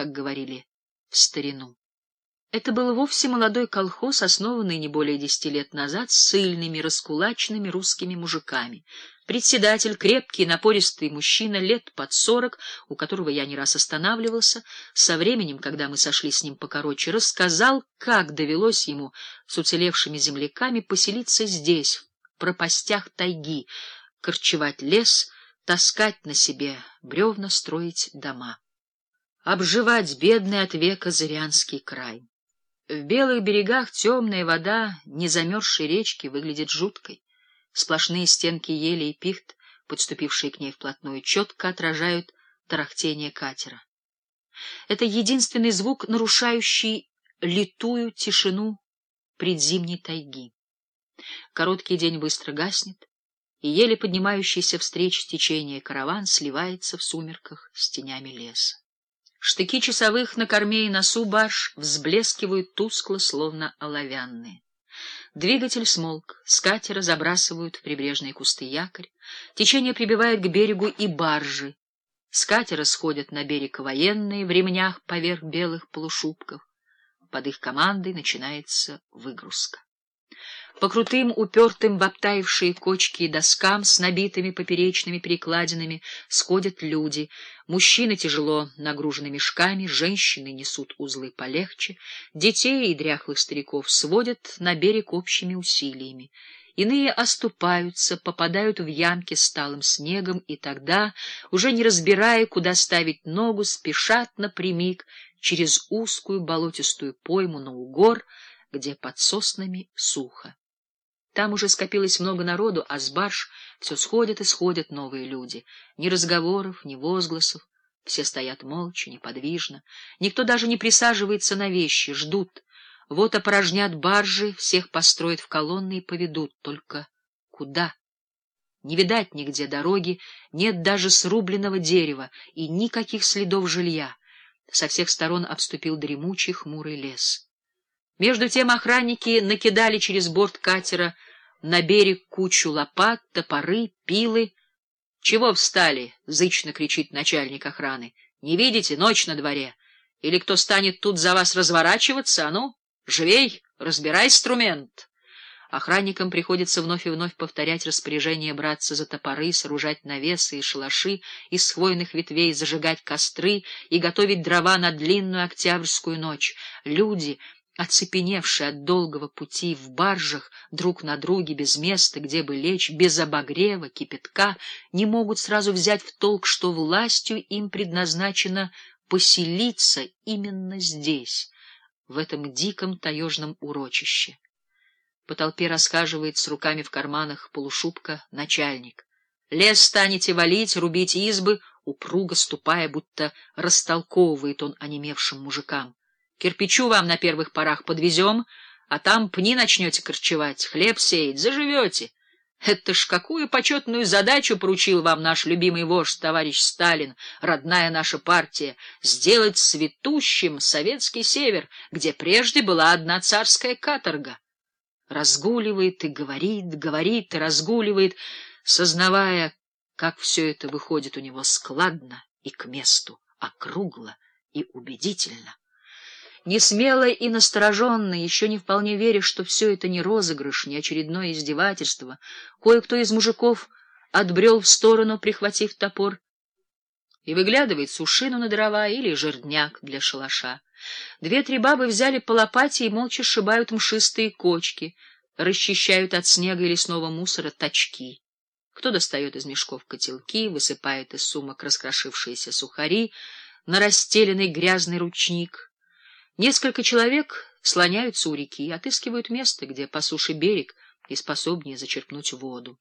как говорили в старину. Это был вовсе молодой колхоз, основанный не более десяти лет назад сильными, раскулаченными русскими мужиками. Председатель, крепкий, напористый мужчина, лет под сорок, у которого я не раз останавливался, со временем, когда мы сошли с ним покороче, рассказал, как довелось ему с уцелевшими земляками поселиться здесь, в пропастях тайги, корчевать лес, таскать на себе бревна, строить дома. Обживать бедный от века Зырянский край. В белых берегах темная вода незамерзшей речки выглядит жуткой. Сплошные стенки ели и пихт, подступившие к ней вплотную, четко отражают тарахтение катера. Это единственный звук, нарушающий литую тишину предзимней тайги. Короткий день быстро гаснет, и еле поднимающийся встреч течение караван сливается в сумерках с тенями леса. Штыки часовых на корме и носу барж взблескивают тускло, словно оловянные. Двигатель смолк, с катера забрасывают в прибрежные кусты якорь, течение прибивает к берегу и баржи. С катера сходят на берег военные в ремнях поверх белых полушубков. Под их командой начинается выгрузка. По крутым, упертым в обтаившие кочки и доскам с набитыми поперечными перекладинами сходят люди. Мужчины тяжело нагружены мешками, женщины несут узлы полегче, детей и дряхлых стариков сводят на берег общими усилиями. Иные оступаются, попадают в ямки с талым снегом, и тогда, уже не разбирая, куда ставить ногу, спешат напрямик через узкую болотистую пойму на угор, где под соснами сухо. Там уже скопилось много народу, а с барж все сходят и сходят новые люди. Ни разговоров, ни возгласов. Все стоят молча, неподвижно. Никто даже не присаживается на вещи, ждут. Вот опорожнят баржи, всех построят в колонны и поведут. Только куда? Не видать нигде дороги, нет даже срубленного дерева и никаких следов жилья. Со всех сторон обступил дремучий хмурый лес. Между тем охранники накидали через борт катера на берег кучу лопат, топоры, пилы. — Чего встали? — зычно кричит начальник охраны. — Не видите, ночь на дворе. Или кто станет тут за вас разворачиваться? А ну, живей, разбирай инструмент. Охранникам приходится вновь и вновь повторять распоряжение браться за топоры, сооружать навесы и шалаши из хвойных ветвей, зажигать костры и готовить дрова на длинную октябрьскую ночь. Люди оцепеневшие от долгого пути в баржах, друг на друге, без места, где бы лечь, без обогрева, кипятка, не могут сразу взять в толк, что властью им предназначено поселиться именно здесь, в этом диком таежном урочище. По толпе рассказывает с руками в карманах полушубка начальник. Лес станете валить, рубить избы, упруго ступая, будто растолковывает он онемевшим мужикам. Кирпичу вам на первых порах подвезем, а там пни начнете корчевать, хлеб сеять, заживете. Это ж какую почетную задачу поручил вам наш любимый вождь, товарищ Сталин, родная наша партия, сделать цветущим советский север, где прежде была одна царская каторга. Разгуливает и говорит, говорит и разгуливает, сознавая, как все это выходит у него складно и к месту, округло и убедительно. Не смело и настороженно, еще не вполне веря, что все это не розыгрыш, не очередное издевательство, кое-кто из мужиков отбрел в сторону, прихватив топор, и выглядывает сушину на дрова или жердняк для шалаша. Две-три бабы взяли по лопате и молча сшибают мшистые кочки, расчищают от снега и лесного мусора тачки. Кто достает из мешков котелки, высыпает из сумок раскрошившиеся сухари на расстеленный грязный ручник — Несколько человек слоняются у реки, отыскивают место, где по суше берег и способнее зачерпнуть воду.